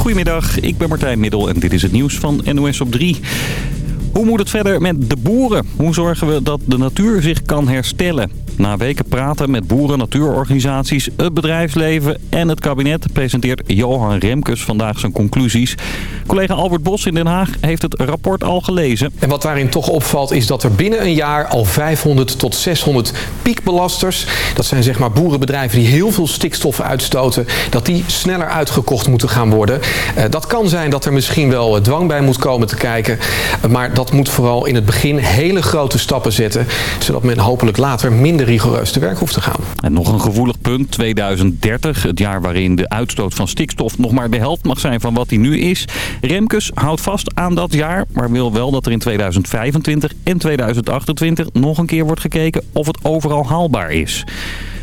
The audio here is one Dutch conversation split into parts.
Goedemiddag, ik ben Martijn Middel en dit is het nieuws van NOS op 3. Hoe moet het verder met de boeren? Hoe zorgen we dat de natuur zich kan herstellen? Na weken praten met boeren, natuurorganisaties, het bedrijfsleven en het kabinet... presenteert Johan Remkes vandaag zijn conclusies. Collega Albert Bos in Den Haag heeft het rapport al gelezen. En wat daarin toch opvalt is dat er binnen een jaar al 500 tot 600 piekbelasters... dat zijn zeg maar boerenbedrijven die heel veel stikstoffen uitstoten... dat die sneller uitgekocht moeten gaan worden. Uh, dat kan zijn dat er misschien wel dwang bij moet komen te kijken... maar dat moet vooral in het begin hele grote stappen zetten... zodat men hopelijk later minder rigoureus te werk hoeft te gaan. En nog een gevoelig punt, 2030, het jaar waarin de uitstoot van stikstof nog maar de helft mag zijn van wat die nu is. Remkes houdt vast aan dat jaar, maar wil wel dat er in 2025 en 2028 nog een keer wordt gekeken of het overal haalbaar is.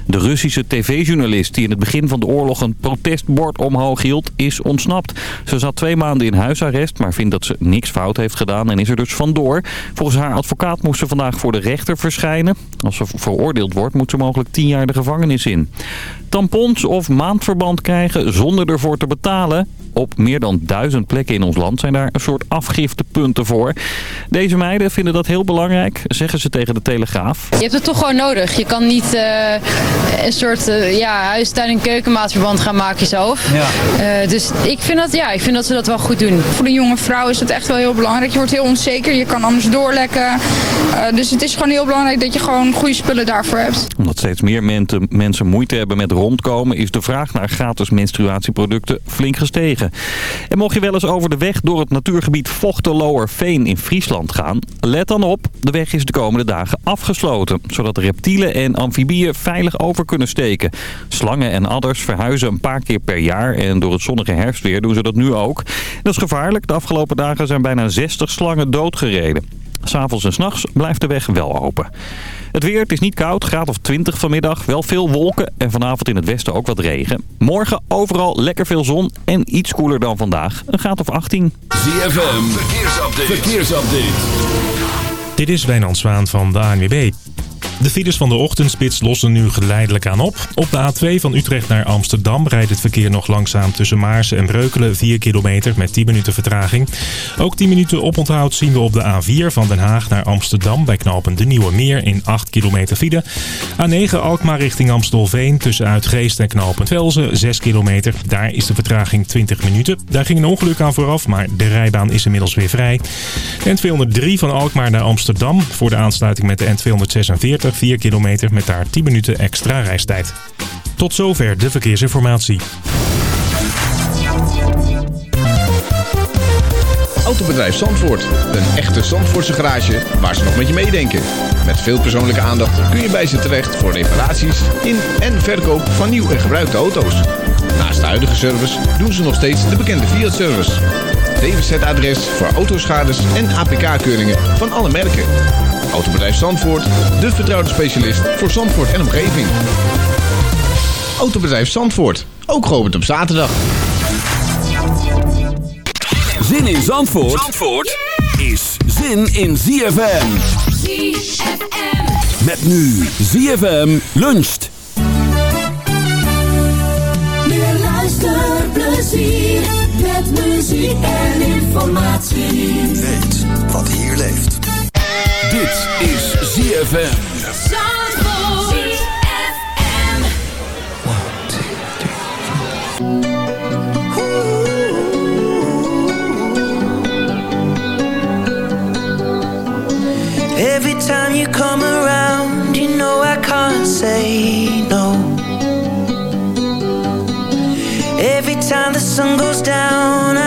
De Russische tv-journalist die in het begin van de oorlog een protestbord omhoog hield, is ontsnapt. Ze zat twee maanden in huisarrest, maar vindt dat ze niks fout heeft gedaan en is er dus vandoor. Volgens haar advocaat moest ze vandaag voor de rechter verschijnen. Als ze veroordeeld wordt, moet ze mogelijk tien jaar de gevangenis in. Tampons of maandverband krijgen zonder ervoor te betalen. Op meer dan duizend plekken in ons land zijn daar een soort afgiftepunten voor. Deze meiden vinden dat heel belangrijk, zeggen ze tegen de Telegraaf. Je hebt het toch gewoon nodig. Je kan niet uh, een soort uh, ja, huistuin- en keukenmaatverband gaan maken zelf. Ja. Uh, dus ik vind, dat, ja, ik vind dat ze dat wel goed doen. Voor de jonge vrouw is het echt wel heel belangrijk. Je wordt heel onzeker, je kan anders doorlekken. dus het is gewoon heel belangrijk dat je gewoon goede spullen daarvoor hebt. Omdat steeds meer mensen, mensen moeite hebben met is de vraag naar gratis menstruatieproducten flink gestegen. En mocht je wel eens over de weg door het natuurgebied Veen in Friesland gaan... let dan op, de weg is de komende dagen afgesloten... zodat reptielen en amfibieën veilig over kunnen steken. Slangen en adders verhuizen een paar keer per jaar... en door het zonnige herfstweer doen ze dat nu ook. Dat is gevaarlijk. De afgelopen dagen zijn bijna 60 slangen doodgereden. S'avonds en s'nachts blijft de weg wel open. Het weer, het is niet koud, graad of 20 vanmiddag. Wel veel wolken en vanavond in het westen ook wat regen. Morgen overal lekker veel zon en iets koeler dan vandaag. Een graad of 18. ZFM, verkeersupdate. verkeersupdate. Dit is Wijnand Zwaan van de ANWB. De files van de ochtendspits lossen nu geleidelijk aan op. Op de A2 van Utrecht naar Amsterdam rijdt het verkeer nog langzaam tussen Maarsen en Breukelen 4 kilometer met 10 minuten vertraging. Ook 10 minuten oponthoud zien we op de A4 van Den Haag naar Amsterdam bij knopen De Nieuwe Meer in 8 kilometer file. A9 Alkmaar richting Amstelveen tussen Uitgeest en knopen Velzen 6 kilometer. Daar is de vertraging 20 minuten. Daar ging een ongeluk aan vooraf, maar de rijbaan is inmiddels weer vrij. N203 van Alkmaar naar Amsterdam voor de aansluiting met de N246 4 kilometer met daar 10 minuten extra reistijd. Tot zover de verkeersinformatie. Autobedrijf Zandvoort. Een echte Zandvoortse garage waar ze nog met je meedenken. Met veel persoonlijke aandacht kun je bij ze terecht voor reparaties in en verkoop van nieuw en gebruikte auto's. Naast de huidige service doen ze nog steeds de bekende Fiat-service. DWZ-adres voor autoschades en APK-keuringen van alle merken. Autobedrijf Zandvoort, de vertrouwde specialist voor Zandvoort en omgeving. Autobedrijf Zandvoort, ook geopend op zaterdag. Zin in Zandvoort, Zandvoort is zin in ZFM. ZFM. Met nu ZFM luncht. Meer luisterplezier met muziek en informatie. Weet wat hier leeft. Dit is ZFM. Every time you come around, you know I can't say no. Every time the sun goes down, I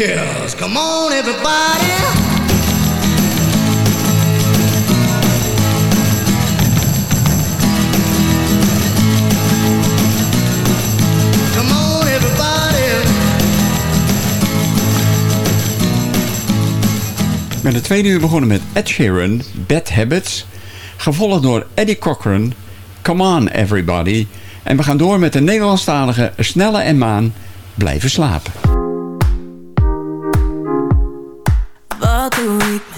kills. Come on, everybody. De tweede uur begonnen met Ed Sheeran, Bad Habits. Gevolgd door Eddie Cochran, Come On Everybody. En we gaan door met de Nederlandstalige Snelle en Maan, Blijven Slapen.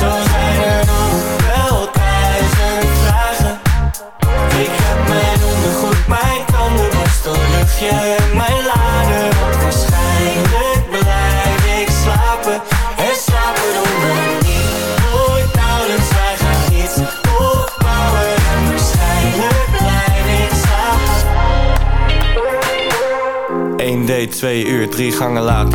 Zo zijn er nog wel thuizen frazen. Ik heb mijn ondergoed mijn tanden postel, lucht je mijn laden, waarschijnlijk blij ik slapen, en slapen ook nog niet. Ooit ouders wij iets opbouwen, waarschijnlijk blijf ik slaat. Eén deed, twee uur, drie gangen laat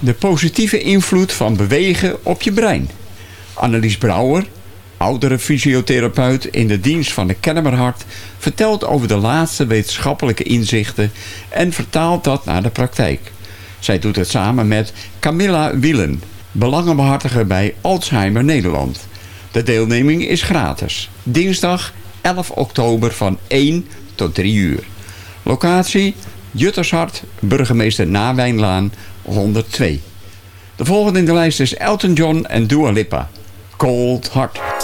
De positieve invloed van bewegen op je brein. Annelies Brouwer, oudere fysiotherapeut in de dienst van de Kennemerhart... vertelt over de laatste wetenschappelijke inzichten... en vertaalt dat naar de praktijk. Zij doet het samen met Camilla Wielen... belangenbehartiger bij Alzheimer Nederland. De deelneming is gratis. Dinsdag 11 oktober van 1 tot 3 uur. Locatie Juttershart, burgemeester Nawijnlaan 102. De volgende in de lijst is Elton John en Dua Lipa. Cold Heart.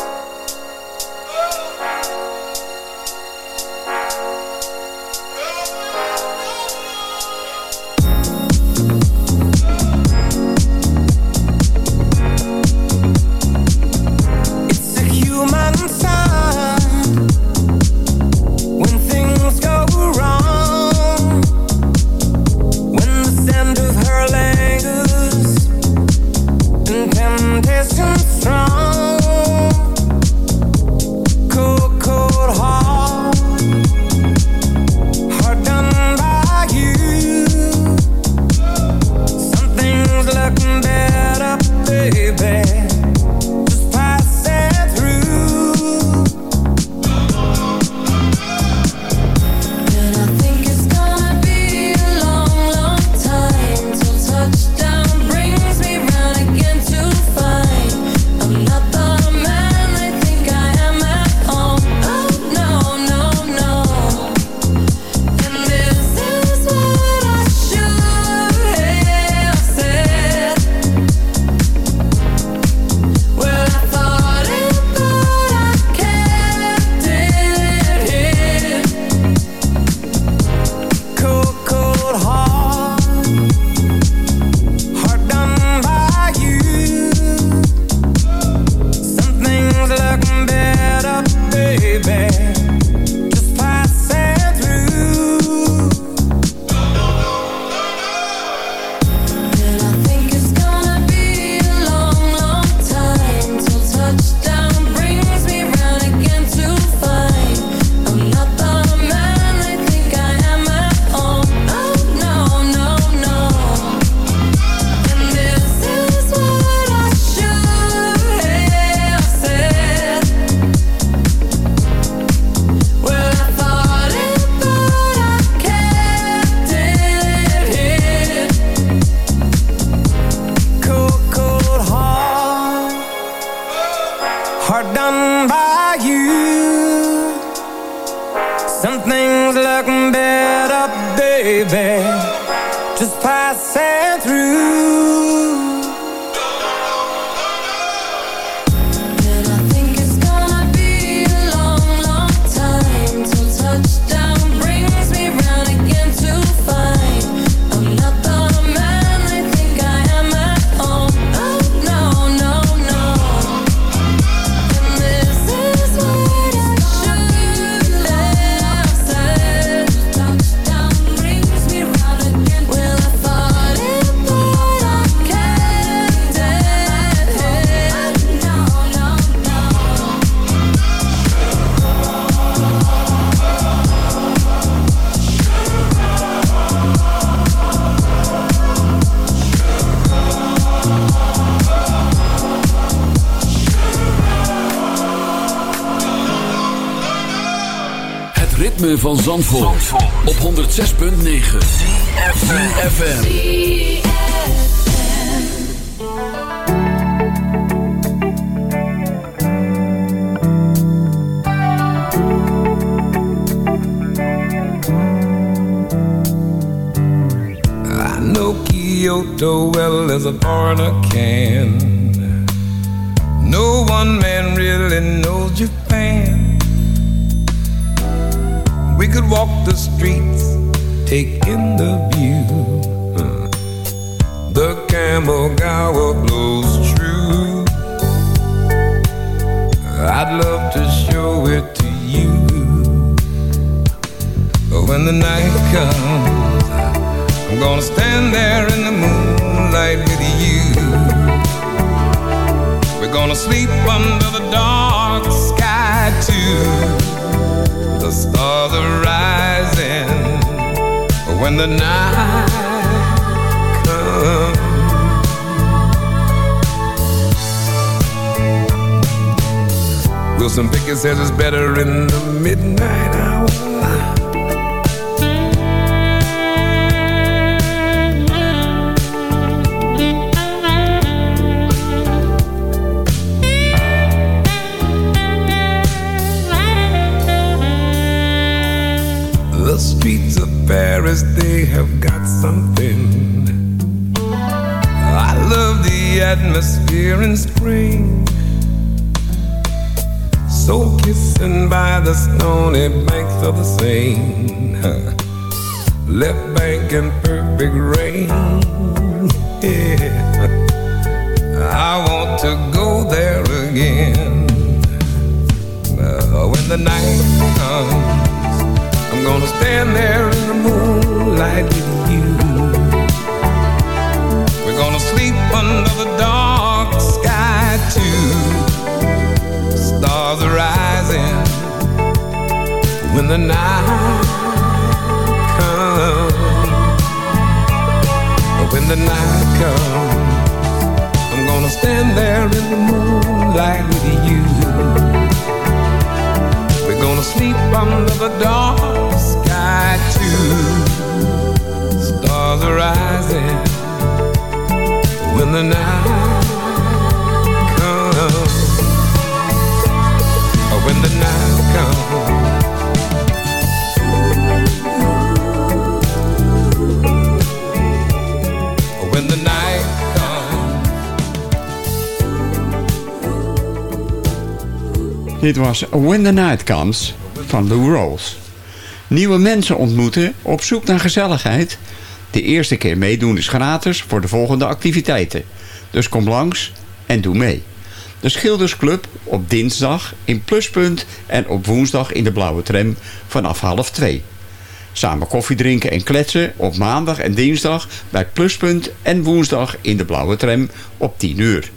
Van Zandvoort, op 106.9 FM. I know Kyoto well as a foreigner can. No one man really knows Japan. We could walk the streets, take in the view. Uh, The Kamogawa blows true. I'd love to show it to you. When the night comes, I'm gonna stand there in the moonlight with you. We're gonna sleep under the dark sky too. The stars are rising when the night comes. Wilson Pickett says it's better in the midnight hour. Paris, they have got something. I love the atmosphere in spring. So kissing by the stony banks of the Seine. Left bank in perfect rain. Yeah. I want to go there again. Uh, when the night comes. I'm gonna stand there in the moonlight with you. We're gonna sleep under the dark sky too. Stars are rising when the night comes. When the night comes, I'm gonna stand there in the moonlight with you. Gonna sleep under the dark sky too. Stars are rising when the night Dit was When the Night Comes van Lou Rawls. Nieuwe mensen ontmoeten op zoek naar gezelligheid. De eerste keer meedoen is gratis voor de volgende activiteiten. Dus kom langs en doe mee. De Schildersclub op dinsdag in Pluspunt en op woensdag in de Blauwe Tram vanaf half twee. Samen koffie drinken en kletsen op maandag en dinsdag bij Pluspunt en woensdag in de Blauwe Tram op 10 uur.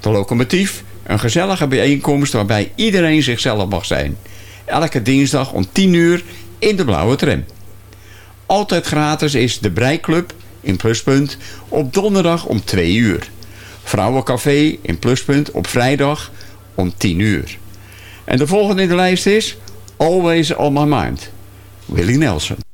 De locomotief, een gezellige bijeenkomst waarbij iedereen zichzelf mag zijn. Elke dinsdag om 10 uur in de Blauwe Tram. Altijd gratis is de Breiklub in Pluspunt op donderdag om 2 uur. Vrouwencafé in Pluspunt op vrijdag om 10 uur. En de volgende in de lijst is Always On My Mind. Willie Nelson.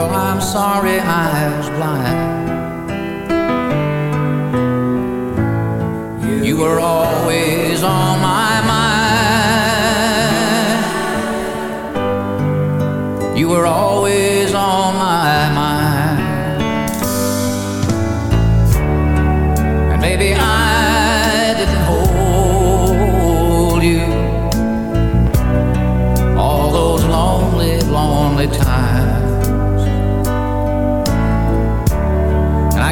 Girl, I'm sorry I was blind. You were always on my mind. You were always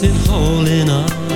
dancing hole in our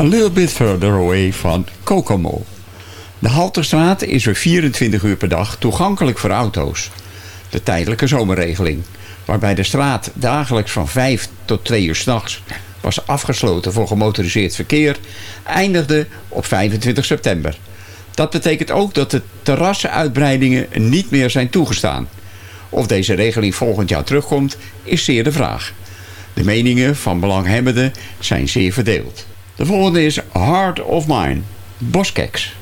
A Little Bit Further Away van Kokomo. De Halterstraat is weer 24 uur per dag toegankelijk voor auto's. De tijdelijke zomerregeling, waarbij de straat dagelijks van 5 tot 2 uur s'nachts was afgesloten voor gemotoriseerd verkeer, eindigde op 25 september. Dat betekent ook dat de terrassenuitbreidingen niet meer zijn toegestaan. Of deze regeling volgend jaar terugkomt, is zeer de vraag. De meningen van belanghebbenden zijn zeer verdeeld. De volgende is Heart of Mine, Boskeks.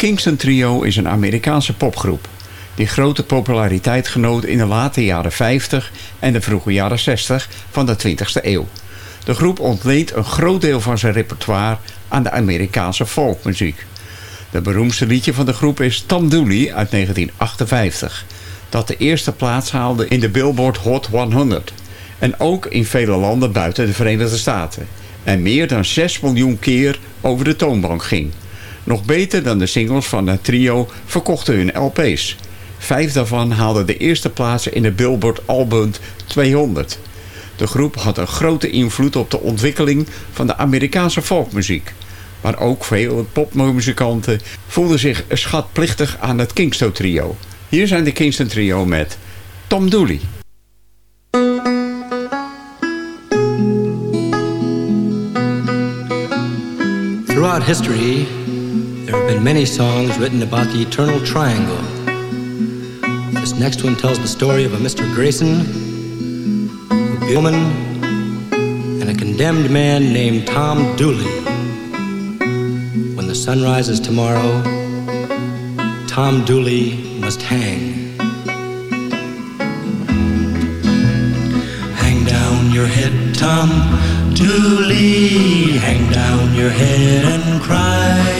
Kingston Trio is een Amerikaanse popgroep die grote populariteit genoot in de late jaren 50 en de vroege jaren 60 van de 20e eeuw. De groep ontleent een groot deel van zijn repertoire aan de Amerikaanse folkmuziek. De beroemdste liedje van de groep is Dooley uit 1958. Dat de eerste plaats haalde in de Billboard Hot 100. En ook in vele landen buiten de Verenigde Staten. En meer dan 6 miljoen keer over de toonbank ging. Nog beter dan de singles van het trio verkochten hun LP's. Vijf daarvan haalden de eerste plaatsen in de Billboard Album 200. De groep had een grote invloed op de ontwikkeling van de Amerikaanse folkmuziek. Maar ook veel popmuzikanten voelden zich schatplichtig aan het Kingston trio. Hier zijn de Kingston trio met Tom Dooley. Throughout history, there have been many songs written about the eternal triangle. This next one tells the story of a Mr. Grayson, a woman, and a condemned man named Tom Dooley. When the sun rises tomorrow, Tom Dooley must hang. Hang down your head, Tom Dooley. Hang down your head and cry.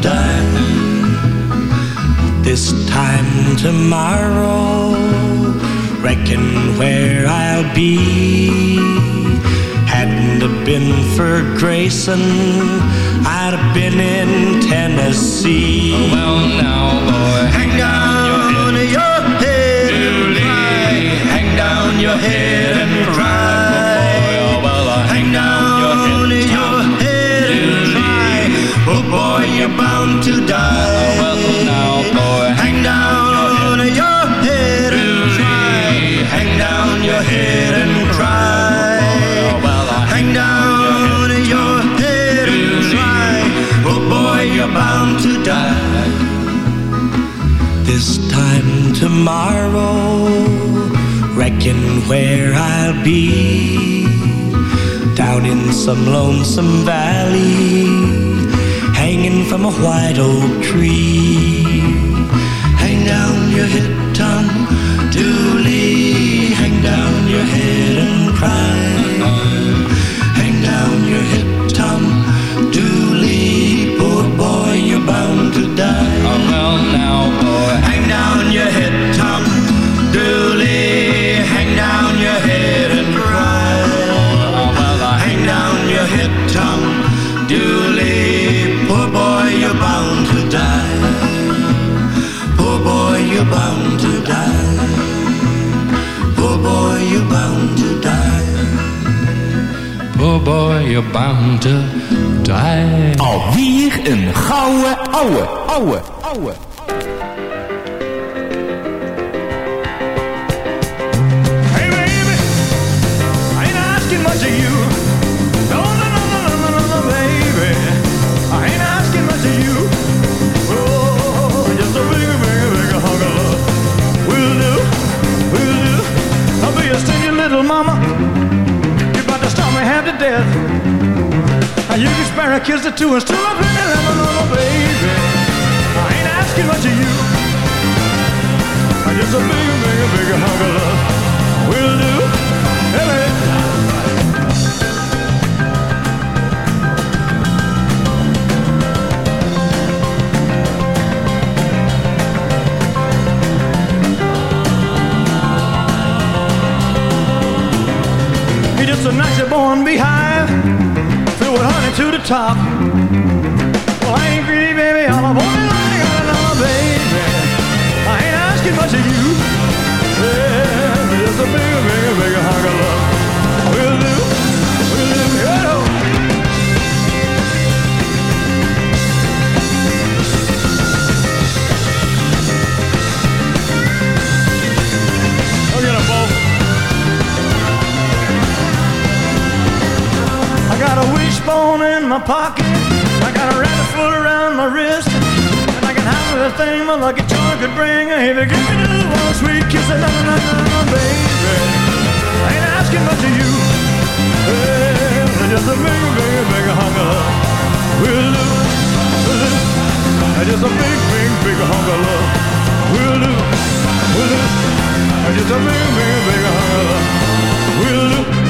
Die. This time tomorrow, reckon where I'll be. Hadn't it been for Grayson, I'd have been in Tennessee. well, now, boy, hang down you're to die. Oh, well, now, boy, hang down your head and cry. Oh, hang down your head and cry. Hang down your head and cry. Oh boy, you're bound to die. This time tomorrow, reckon where I'll be. Down in some lonesome valley, from a white oak tree. Hang down your head, my pocket. I got a rabbit foot around my wrist. And I can have everything my lucky charm could bring. If you give me just one sweet kiss. And I'm not, baby. I ain't asking much of you. Hey, just a big, big, big hunk of love. will do, will do. Just a big, big, big hunk of love. will do, will do. Just a big, big, big hunk of love. will do.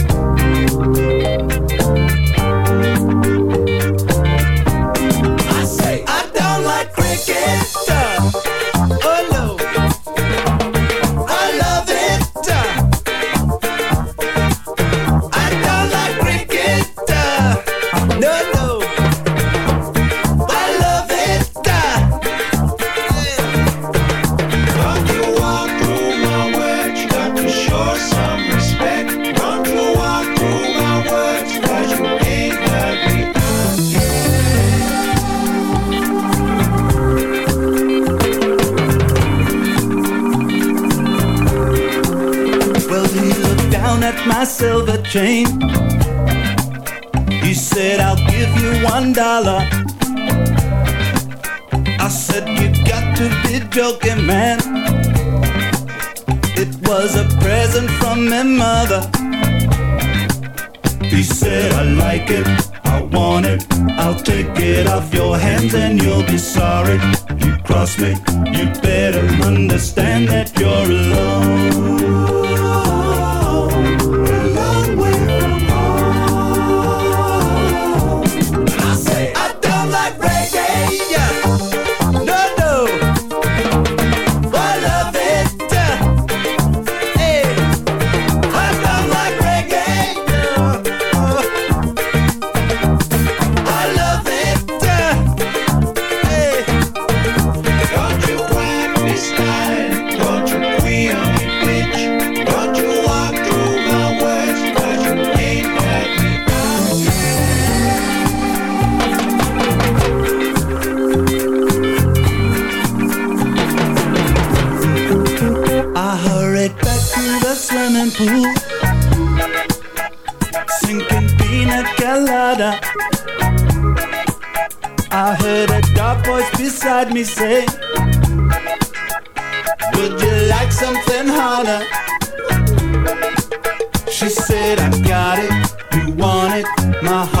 something harder. She said, I got it, you want it, my heart.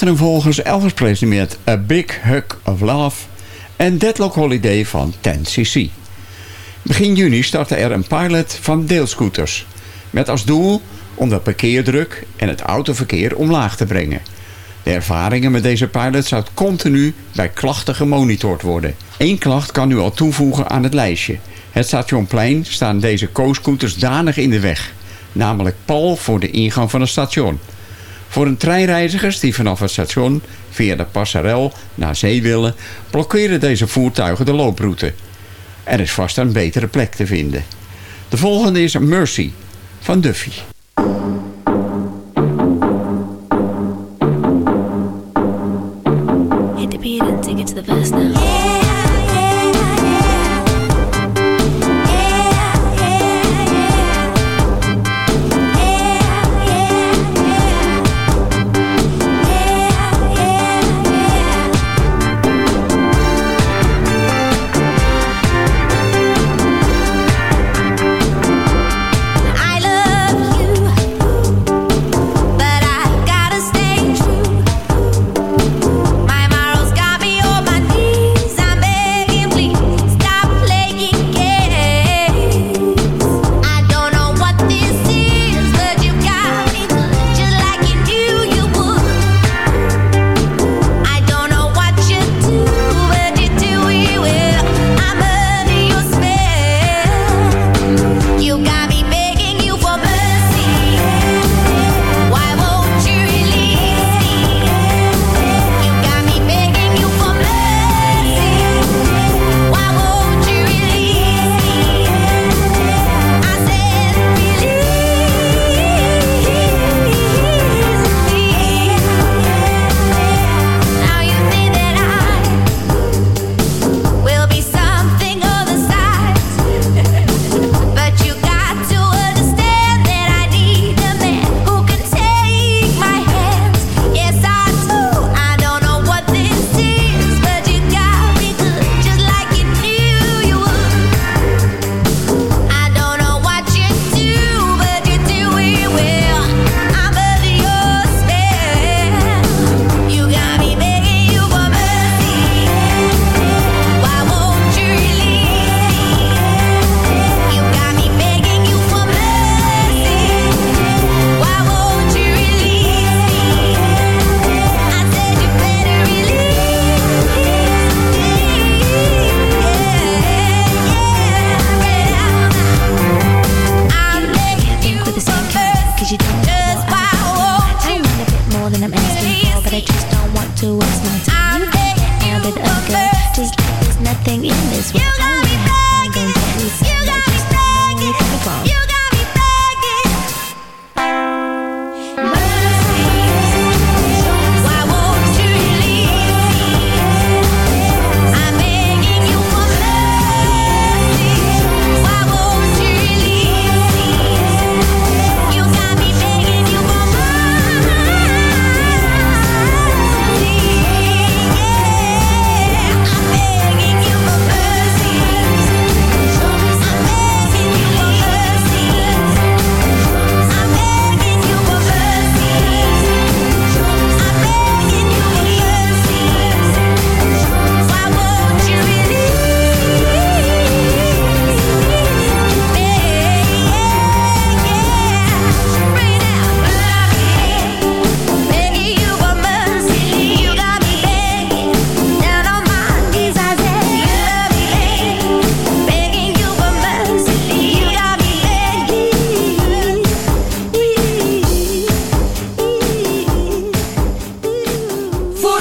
achter volgens Elvis Presley met A Big Hug of Love en Deadlock Holiday van 10cc. Begin juni startte er een pilot van deelscooters. Met als doel om de parkeerdruk en het autoverkeer omlaag te brengen. De ervaringen met deze pilot zou continu bij klachten gemonitord worden. Eén klacht kan u al toevoegen aan het lijstje. Het stationplein staan deze co-scooters danig in de weg. Namelijk pal voor de ingang van het station. Voor een treinreizigers die vanaf het station via de passerel naar zee willen... blokkeren deze voertuigen de looproute. Er is vast een betere plek te vinden. De volgende is Mercy van Duffy.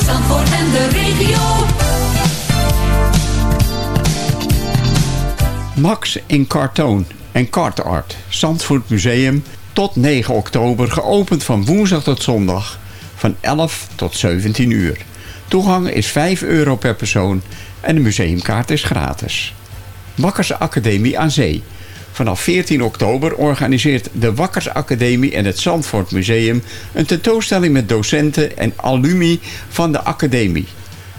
Zandvoort de regio. Max in Cartoon en Cart Art. Zandvoort Museum tot 9 oktober geopend van woensdag tot zondag van 11 tot 17 uur. Toegang is 5 euro per persoon en de museumkaart is gratis. Wakkers Academie aan Zee. Vanaf 14 oktober organiseert de Wakkers Academie en het Zandvoort Museum een tentoonstelling met docenten en alumni van de academie.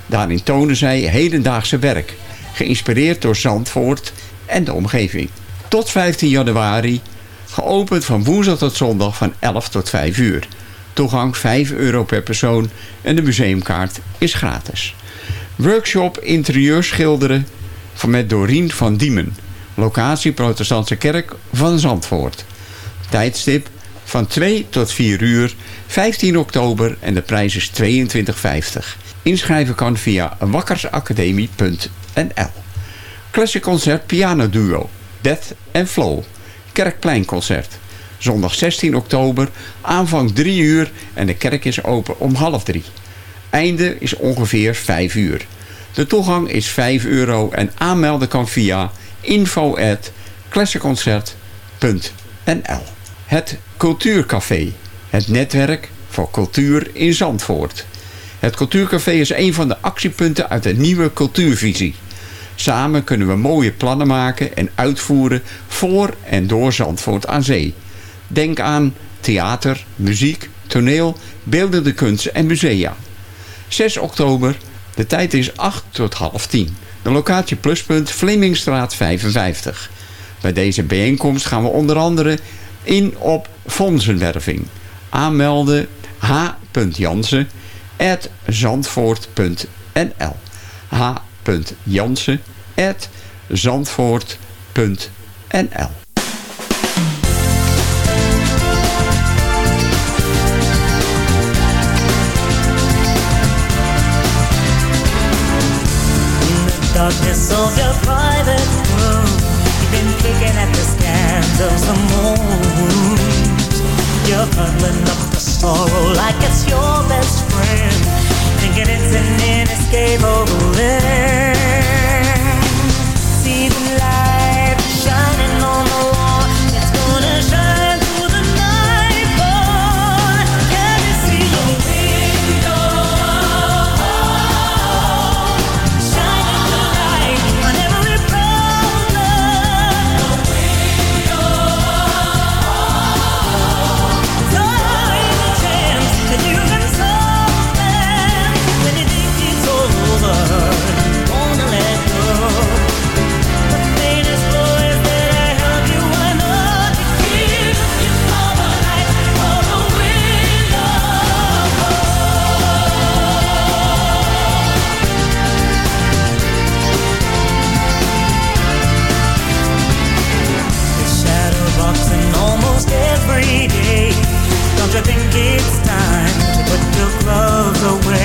Daarin tonen zij hedendaagse werk, geïnspireerd door Zandvoort en de omgeving. Tot 15 januari, geopend van woensdag tot zondag van 11 tot 5 uur. Toegang 5 euro per persoon en de museumkaart is gratis. Workshop interieur schilderen met Dorien van Diemen. Locatie Protestantse Kerk van Zandvoort. Tijdstip van 2 tot 4 uur, 15 oktober en de prijs is 22,50. Inschrijven kan via wakkersacademie.nl. Classic Concert Piano Duo, Death and Flow. Kerkpleinconcert. Zondag 16 oktober, aanvang 3 uur en de kerk is open om half 3. Einde is ongeveer 5 uur. De toegang is 5 euro en aanmelden kan via info at Het Cultuurcafé. Het netwerk voor cultuur in Zandvoort. Het Cultuurcafé is een van de actiepunten uit de nieuwe cultuurvisie. Samen kunnen we mooie plannen maken en uitvoeren voor en door Zandvoort aan zee. Denk aan theater, muziek, toneel, beeldende kunst en musea. 6 oktober, de tijd is 8 tot half 10. De locatie Pluspunt, Vlemingstraat 55. Bij deze bijeenkomst gaan we onder andere in op fondsenwerving. Aanmelden h.jansen at zandvoort.nl h.jansen darkness of your private room. You've been picking at the scans of wounds. You're huddling up the sorrow like it's your best friend. Thinking it's an inescapable end. I think it's time to put your gloves away.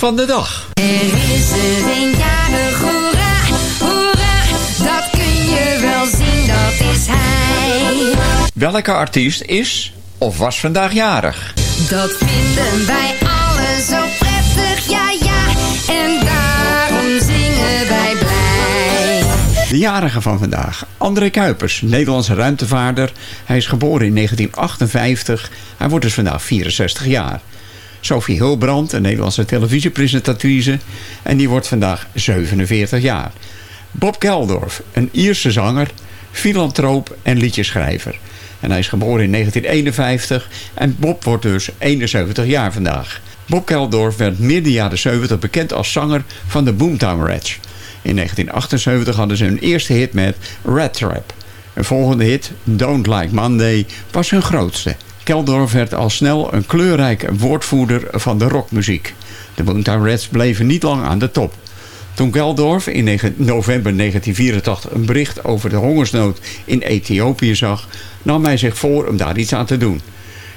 Van de dag. Er is er een jarig, hoera, hoera, dat kun je wel zien, dat is hij. Welke artiest is of was vandaag jarig? Dat vinden wij allen zo prettig, ja ja, en daarom zingen wij blij. De jarige van vandaag. André Kuipers, Nederlandse ruimtevaarder. Hij is geboren in 1958. Hij wordt dus vandaag 64 jaar. Sophie Hulbrand, een Nederlandse televisiepresentatrice. En die wordt vandaag 47 jaar. Bob Geldorf, een Ierse zanger, filantroop en liedjeschrijver. En hij is geboren in 1951 en Bob wordt dus 71 jaar vandaag. Bob Geldorf werd midden jaren 70 bekend als zanger van de Boomtown Rats. In 1978 hadden ze hun eerste hit met Red Trap. Een volgende hit, Don't Like Monday, was hun grootste. Keldorf werd al snel een kleurrijke woordvoerder van de rockmuziek. De Boomtown Rats bleven niet lang aan de top. Toen Geldorf in november 1984 een bericht over de hongersnood in Ethiopië zag, nam hij zich voor om daar iets aan te doen.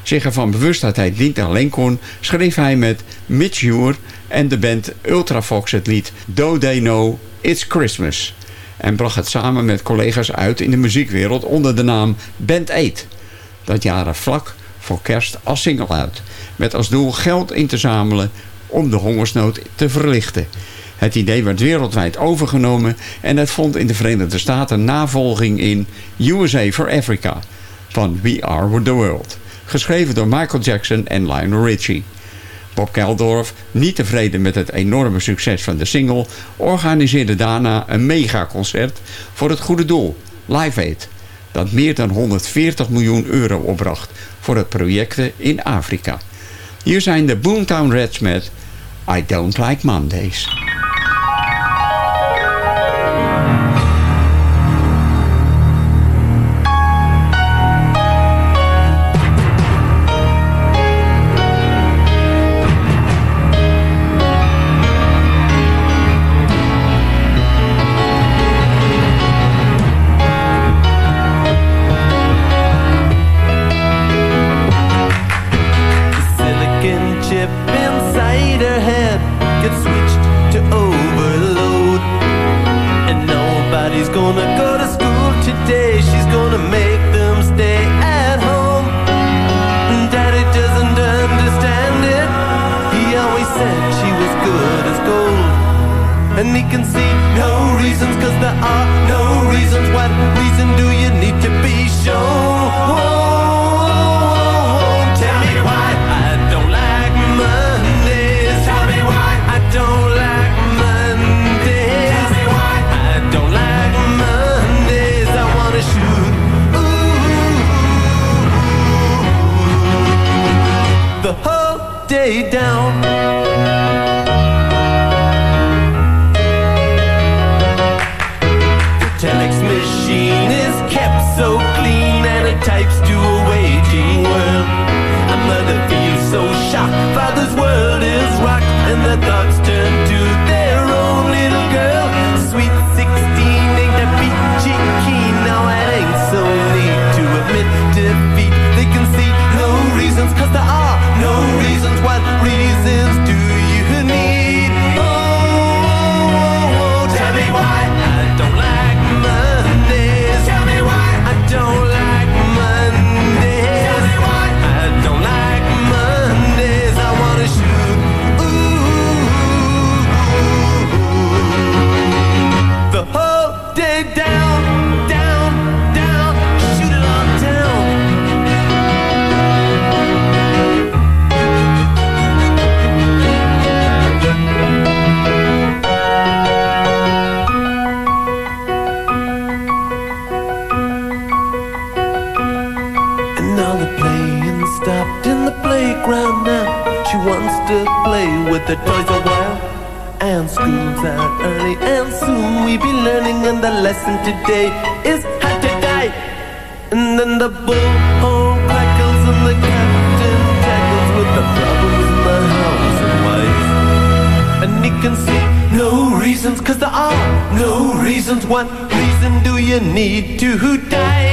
Zich ervan bewust dat hij niet alleen kon, schreef hij met Mitch Ure en de band Ultrafox het lied Do They Know It's Christmas. En bracht het samen met collega's uit in de muziekwereld onder de naam Band 8. Dat jaren vlak voor kerst als single uit. Met als doel geld in te zamelen om de hongersnood te verlichten. Het idee werd wereldwijd overgenomen en het vond in de Verenigde Staten navolging in USA for Africa van We Are The World. Geschreven door Michael Jackson en Lionel Richie. Bob Geldorf, niet tevreden met het enorme succes van de single, organiseerde daarna een megaconcert voor het goede doel, Live Aid, dat meer dan 140 miljoen euro opbracht voor het projecten in Afrika. Hier zijn de Boomtown Rats met I Don't Like Mondays. You need to die?